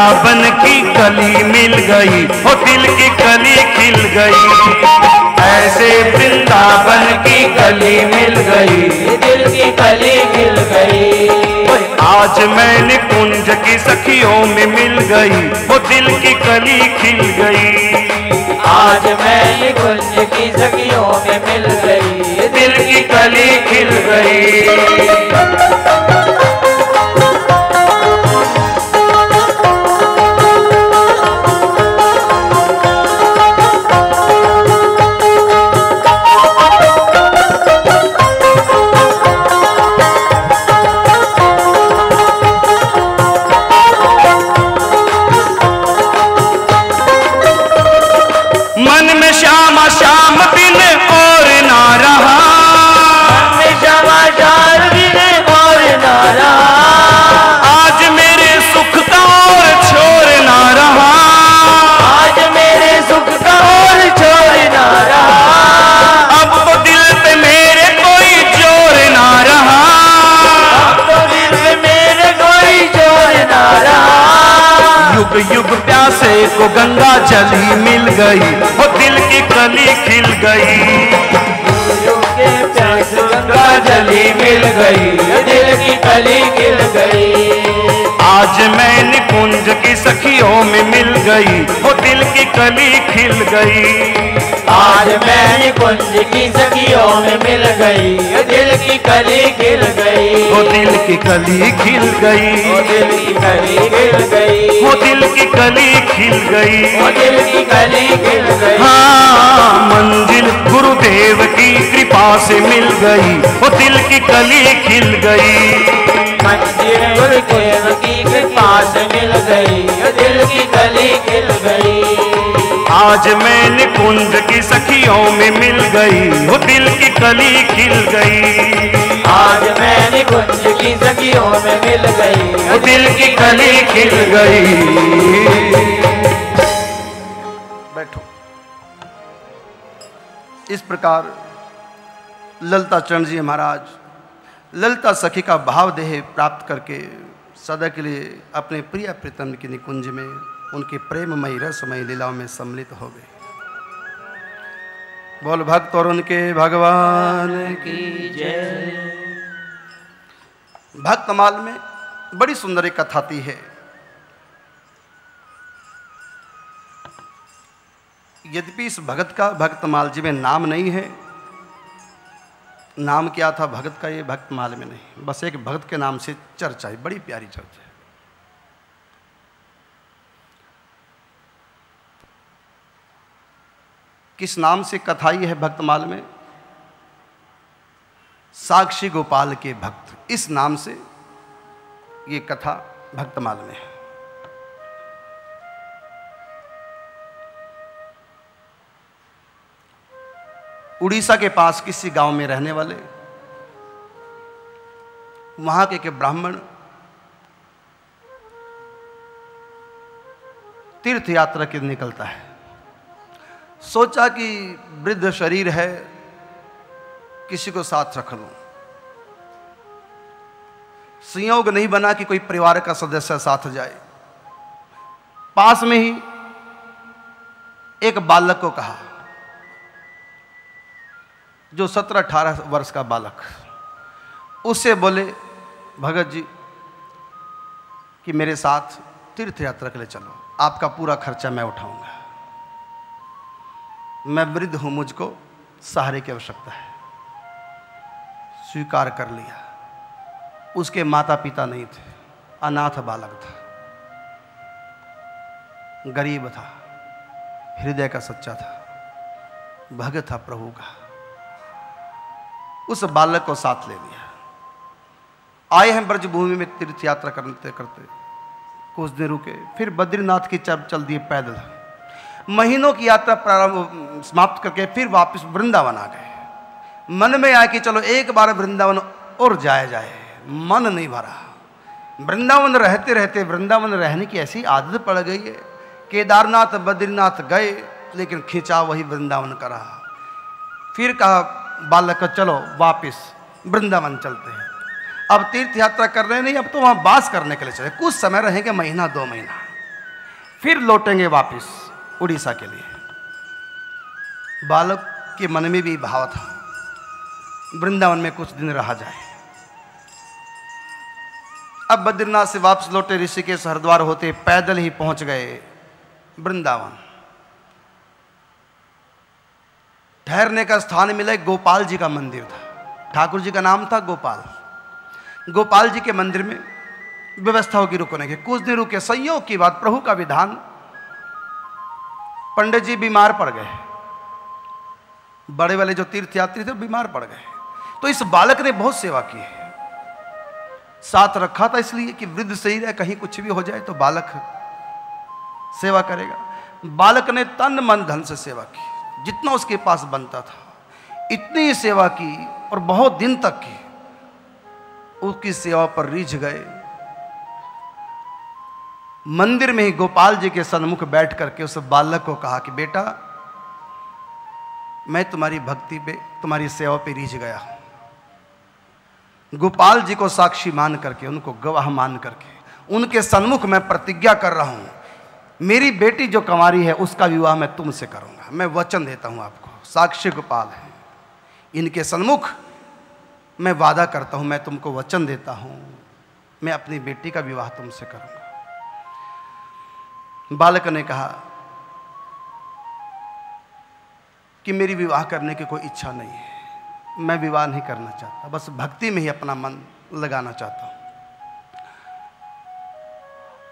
A: वृंदावन की कली मिल गई वो दिल की कली खिल गई। ऐसे वृंदावन की कली मिल गई।
B: दिल की कली खिल गई।
A: आज मैंने कुंज की सखियों में मिल गई वो दिल की कली खिल गई।
B: आज मैंने कुंज की सखियों में मिल गई।
A: दिल की कली खिल गई। युग प्यासे को गंगा
E: जल ही मिल गई वो दिल की कली खिल गई।
B: युग के प्यास गंगा जल ही मिल गई दिल की कली खिल गई।
E: आज मैं निकुंज की सखियों में मिल गई वो दिल की कली खिल गई।
B: आज मैं कुंज की सखियों में मिल गई दिल की कली खिल गई।
E: वो दिल की कली खिल गई।
B: वो दिल की कली खिल गई।
E: वो दिल की कली खिल गई।
B: वो दिल की कली खिल गई।
E: हाँ मंजिल गुरुदेव की कृपा से मिल गई। वो दिल की कली खिल गई।
B: मंदिर गुरुदेव की कृपा से मिल गई दिल की कली खिल गई।
E: आज मैं निकुंज की सखियों में मिल गई वो दिल की कली खिल गई।
B: आज मैं निकुंज की सखियों में मिल गई
E: वो दिल की कली खिल गई।
A: बैठो। इस प्रकार ललता चरण जी महाराज ललता सखी का भाव देह प्राप्त करके सदा के लिए अपने प्रिय प्रीतम के निकुंज में उनके प्रेममयी रसमयी लीलाओं में सम्मिलित हो गए बोल भक्त और उनके भगवान की
B: जय।
A: भक्तमाल में बड़ी सुंदर एक कथा आती है। यद्यपि इस भगत का, भक्तमाल जी में नाम नहीं है, नाम क्या था भगत का, ये भक्तमाल में नहीं। बस एक भगत के नाम से चर्चा है बड़ी प्यारी चर्चा है। किस नाम से कथाई है भक्तमाल में? साक्षी गोपाल के भक्त। इस नाम से ये कथा भक्तमाल में है। उड़ीसा के पास किसी गाँव में रहने वाले, वहाँ के के ब्राह्मण तीर्थ यात्रा के निकलता है। सोचा कि वृद्ध शरीर है, किसी को साथ रख लूँ। संयोग नहीं बना कि कोई परिवार का सदस्य साथ जाए। पास में ही एक बालक को कहा, जो सत्रह अठारह वर्ष का बालक उससे बोले, भगत जी, कि मेरे साथ तीर्थ यात्रा के लिए चलो। आपका पूरा खर्चा मैं उठाऊँगा। मैं वृद्ध हूँ, मुझको सहारे की आवश्यकता है। स्वीकार कर लिया। उसके माता पिता नहीं थे। अनाथ बालक था। गरीब था। हृदय का सच्चा था। भगत था प्रभु का। उस बालक को साथ ले लिया। आए हैं ब्रजभूमि में तीर्थ यात्रा करते करते कुछ दिन रुके। फिर बद्रीनाथ की चल चल दिए पैदल। महीनों की यात्रा प्रारंभ, समाप्त करके फिर वापस वृंदावन आ गए। मन में आया कि चलो एक बार वृंदावन और जाया जाए। मन नहीं भरा। वृंदावन रहते रहते, वृंदावन रहने की ऐसी आदत पड़ गई है। केदारनाथ, बद्रीनाथ गए, लेकिन खिंचा वही वृंदावन का रहा। फिर कहा बालक, चलो वापस वृंदावन चलते हैं। अब तीर्थ यात्रा कर रहे नहीं, अब तो वहाँ बास करने के लिए चले। कुछ समय रहेंगे, महीना, दो महीना। फिर लौटेंगे वापस। उड़ीसा के लिए। बालक के मन में भी भाव था। वृंदावन में कुछ दिन रहा जाए। अब बद्रीनाथ से वापस लौटे ऋषिकेश हरिद्वार होते पैदल ही पहुँच गए वृंदावन। ठहरने का स्थान मिला गोपाल जी का मंदिर था। ठाकुर जी का नाम था गोपाल। गोपाल जी के मंदिर में व्यवस्था होगी रुकने के कुछ दिन रुके, संयोग की बात, प्रभु का विधान। पंडित जी बीमार पड़ गए। बड़े वाले जो तीर्थयात्री थे बीमार पड़ गए। तो इस बालक ने बहुत सेवा की है। साथ रखा था इसलिए कि वृद्ध सही रहे, कहीं कुछ भी हो जाए तो बालक सेवा करेगा। बालक ने तन मन धन से सेवा की। जितना उसके पास बनता था, इतनी सेवा की और बहुत दिन तक की। उसकी सेवा पर रिझ गए। मंदिर में ही गोपाल जी के सन्मुख बैठ करके उस बालक को कहा कि बेटा, मैं तुम्हारी भक्ति पे, तुम्हारी सेवा पे रिझ गया हूँ। गोपाल जी को साक्षी मान करके, उनको गवाह मान करके, उनके सन्मुख मैं प्रतिज्ञा कर रहा हूँ, मेरी बेटी जो कंवारी है, उसका विवाह मैं तुमसे करूँगा। मैं वचन देता हूँ आपको, साक्षी गोपाल है। इनके सन्मुख मैं वादा करता हूँ, मैं तुमको वचन देता हूँ, मैं अपनी बेटी का विवाह तुमसे करूँगा। बालक ने कहा कि मेरी विवाह करने की कोई इच्छा नहीं है। मैं विवाह नहीं करना चाहता, बस भक्ति में ही अपना मन लगाना चाहता हूँ।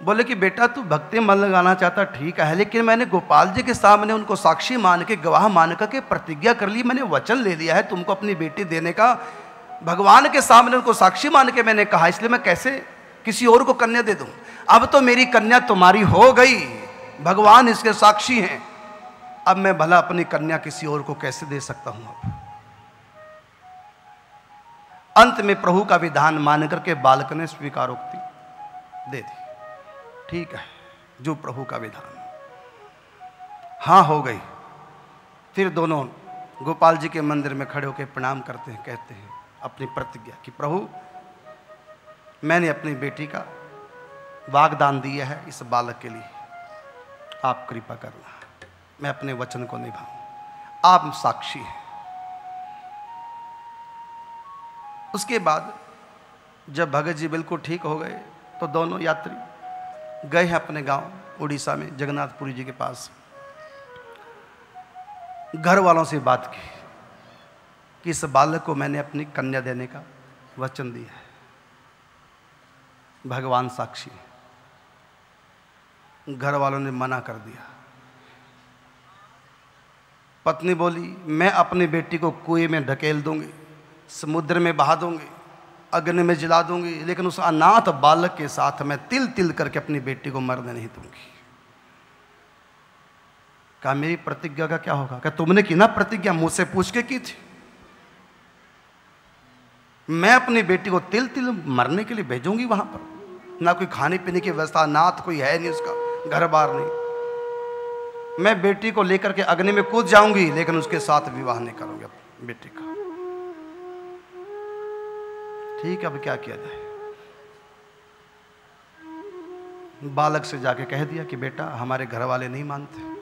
A: बोले कि बेटा, तू भक्ति मन लगाना चाहता, ठीक है, लेकिन मैंने गोपाल जी के सामने उनको साक्षी मान के, गवाह मान करके प्रतिज्ञा कर ली, मैंने वचन ले लिया है तुमको अपनी बेटी देने का। भगवान के सामने उनको साक्षी मान के मैंने कहा, इसलिए मैं कैसे किसी और को कन्या दे दूँ। अब तो मेरी कन्या तुम्हारी हो गई। भगवान इसके साक्षी हैं। अब मैं भला अपनी कन्या किसी और को कैसे दे सकता हूँ अब? अंत में प्रभु का विधान मान करके बालक ने स्वीकारोक्ति दे दी। ठीक है, जो प्रभु का विधान। हाँ हो गई। फिर दोनों गोपाल जी के मंदिर में खड़े होकर प्रणाम करते हैं, कहते हैं, अपनी प्रतिज्ञा कि, प्रभु मैंने अपनी बेटी का वागदान दिया है इस बालक के लिए। आप कृपा करना। मैं अपने वचन को निभाऊं। आप साक्षी हैं। उसके बाद जब भगत जी बिल्कुल ठीक हो गए तो दोनों यात्री गए हैं अपने गाँव उड़ीसा में, जगन्नाथपुरी जी के पास। घर वालों से बात की कि इस बालक को मैंने अपनी कन्या देने का वचन दिया है। भगवान साक्षी। है घर वालों ने मना कर दिया। पत्नी बोली, मैं अपनी बेटी को कुएँ में ढकेल दूँगी, समुद्र में बहा दूँगी, अग्नि में जला दूँगी, लेकिन उस अनाथ बालक के साथ मैं तिल तिल करके अपनी बेटी को मरने नहीं दूँगी। कहा, मेरी प्रतिज्ञा का क्या होगा? क्या तुमने की ना प्रतिज्ञा? मुझसे पूछ के की थी? मैं अपनी बेटी को तिल तिल मरने के लिए भेजूँगी वहाँ पर। ना कोई खाने पीने की व्यवस्था, ना तो कोई है नहीं उसका, घर बार नहीं। मैं बेटी को लेकर के अग्नि में कूद जाऊँगी, लेकिन उसके साथ विवाह नहीं करूँगी बेटी का। ठीक है, अब क्या किया जाए? बालक से जाके कह दिया कि बेटा, हमारे घर वाले नहीं मानते।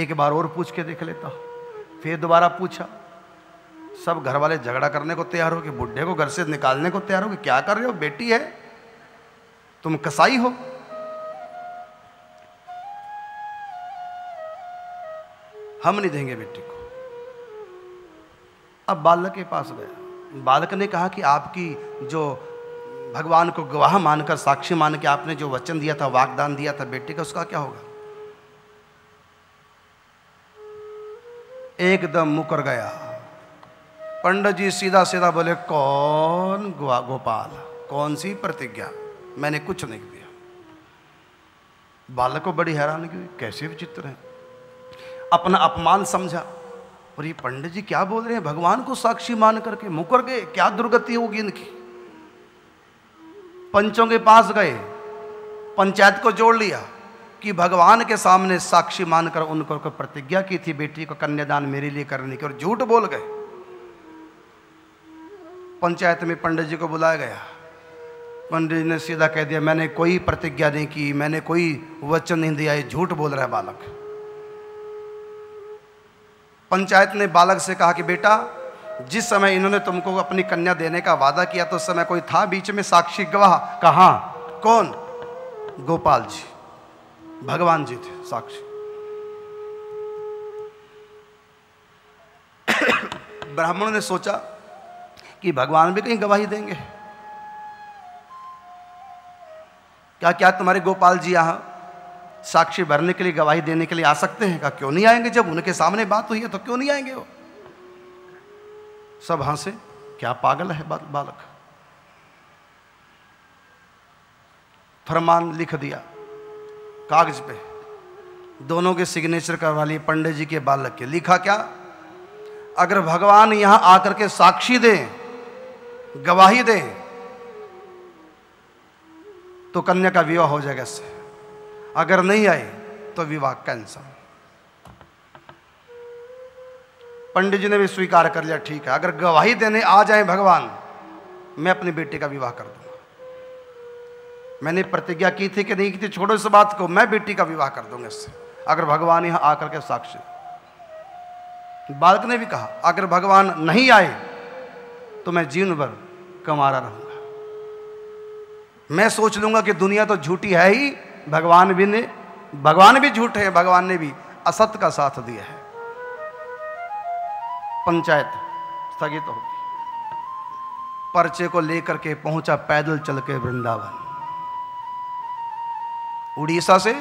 A: एक बार और पूछ के देख लेता। फिर दोबारा पूछा सब घर वाले झगड़ा करने को तैयार हो कि बुढ़े को घर से निकालने को तैयार हो कि क्या कर रहे हो? बेटी है। तुम कसाई हो। हम नहीं देंगे बेटी को। अब बालक के पास गया। बालक ने कहा कि आपकी जो भगवान को गवाह मानकर, साक्षी मान के आपने जो वचन दिया था, वागदान दिया था बेटी का, उसका क्या होगा? एकदम मुकर गया। पंडित जी सीधा सीधा बोले, कौन गो गोपाल? कौन सी प्रतिज्ञा? मैंने कुछ नहीं दिया बालक को बड़ी हैरान की कैसे विचित्र है? अपना अपमान समझा। और ये पंडित जी क्या बोल रहे हैं? भगवान को साक्षी मान करके मुकर गए? क्या दुर्गति होगी इनकी? पंचों के पास गए। पंचायत को जोड़ लिया कि भगवान के सामने साक्षी मानकर उनको प्रतिज्ञा की थी, बेटी को कन्यादान मेरे लिए करने की, और झूठ बोल गए। पंचायत में पंडित जी को बुलाया गया। पंडित जी ने सीधा कह दिया, मैंने कोई प्रतिज्ञा नहीं की, मैंने कोई वचन नहीं दिया, ये झूठ बोल रहा है बालक। पंचायत ने बालक से कहा कि, बेटा, जिस समय इन्होंने तुमको अपनी कन्या देने का वादा किया तो उस समय कोई था बीच में साक्षी गवाह? कहा? कौन? गोपाल जी। भगवान जी थे, साक्षी। ब्राह्मणों ने सोचा कि भगवान भी कहीं गवाही देंगे? क्या क्या तुम्हारे गोपाल जी यहाँ साक्षी भरने के लिए, गवाही देने के लिए आ सकते हैं? क्या, क्यों नहीं आएँगे? जब उनके सामने बात हुई है तो क्यों नहीं आएँगे वो? सब हंसे। क्या पागल है बालक? फरमान लिख दिया कागज़ पे। दोनों के सिग्नेचर करवा लिए पंडित जी के बालक के। लिखा क्या? अगर भगवान यहाँ आकर के साक्षी दें गवाही दे तो कन्या का विवाह हो जाएगा इससे। अगर नहीं आए तो विवाह कैंसल। पंडित जी ने भी स्वीकार कर लिया, ठीक है। अगर गवाही देने आ जाए भगवान, मैं अपनी बेटी का विवाह कर दूँगा। मैंने प्रतिज्ञा की थी कि नहीं की थी, छोड़ो इस बात को, मैं बेटी का विवाह कर दूँगा इससे। अगर भगवान यहाँ आकर के साक्षी। बालक ने भी कहा, अगर भगवान नहीं आए तो मैं जीवन भर कमारा रहूँगा। मैं सोच लूँगा कि दुनिया तो झूठी है ही, भगवान भी ने, भगवान भी झूठे हैं, भगवान ने भी असत का साथ दिया है। पंचायत स्थगित हो गई पर्चे को लेकर के पहुँचा पैदल चल के वृंदावन। उड़ीसा से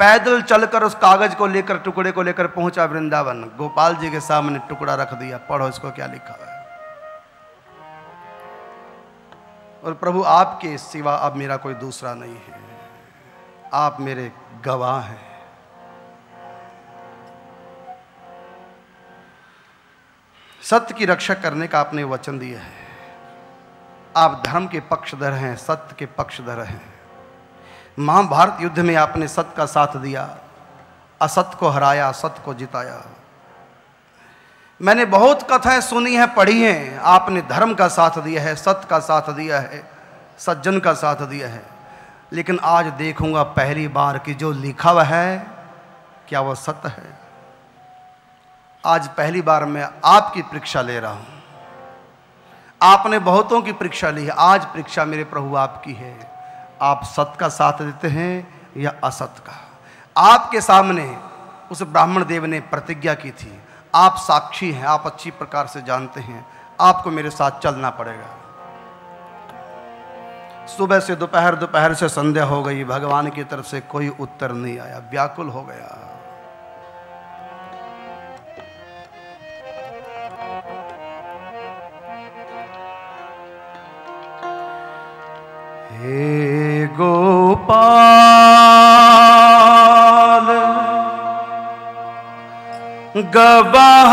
A: पैदल चलकर उस कागज़ को लेकर, टुकड़े को लेकर पहुँचा वृंदावन। गोपाल जी के सामने टुकड़ा रख दिया, पढ़ो इसको क्या लिखा है। और प्रभु, आपके सिवा अब मेरा कोई दूसरा नहीं है। आप मेरे गवाह हैं। सत्य की रक्षा करने का आपने वचन दिया है। आप धर्म के पक्षधर हैं, सत्य के पक्षधर हैं। महाभारत युद्ध में आपने सत्य का साथ दिया, असत्य को हराया सत्य को जिताया। मैंने बहुत कथाएँ सुनी हैं, पढ़ी हैं। आपने धर्म का साथ दिया है सत्य का साथ दिया है, सज्जन का साथ दिया है। लेकिन आज देखूँगा पहली बार कि जो लिखा हुआ है, क्या वह सत्य है? आज पहली बार मैं आपकी परीक्षा ले रहा हूँ। आपने बहुतों की परीक्षा ली है। आज परीक्षा मेरे प्रभु आपकी है। आप सत्य का साथ देते हैं या असत का? आपके सामने उस ब्राह्मण देव ने प्रतिज्ञा की थी। आप साक्षी हैं, आप अच्छी प्रकार से जानते हैं, आपको मेरे साथ चलना पड़ेगा। सुबह से दोपहर दोपहर से संध्या हो गई, भगवान की तरफ़ से कोई उत्तर नहीं आया, व्याकुल हो गया। हे गोपाल! गवाह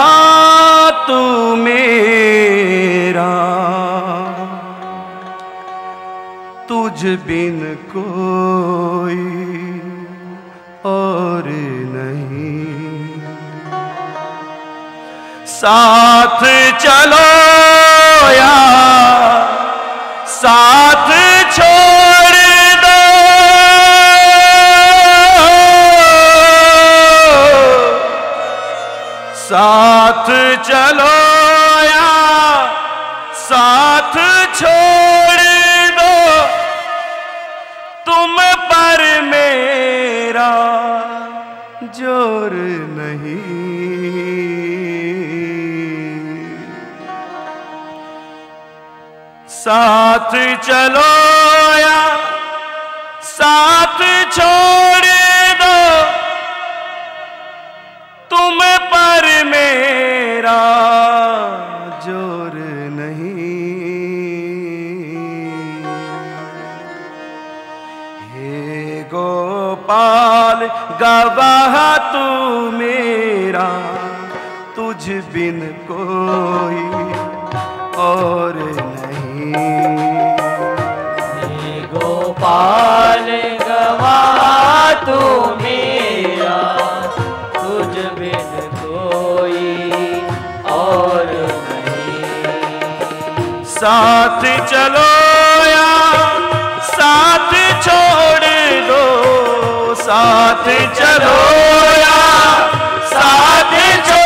A: तू मेरा। तुझ बिन कोई और नहीं। साथ चलो या चलो या साथ छोड़ दो। तुम पर मेरा ज़ोर नहीं। साथ चलो या साथ छोड़ दो। तुम गवाह तू मेरा तुझ बिन कोई और नहीं।
B: गोपाल गवाह तू मेरा तुझ बिन कोई और नहीं।
A: साथ चलो साथ चलो या साथ चलो।